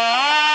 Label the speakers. Speaker 1: Ah!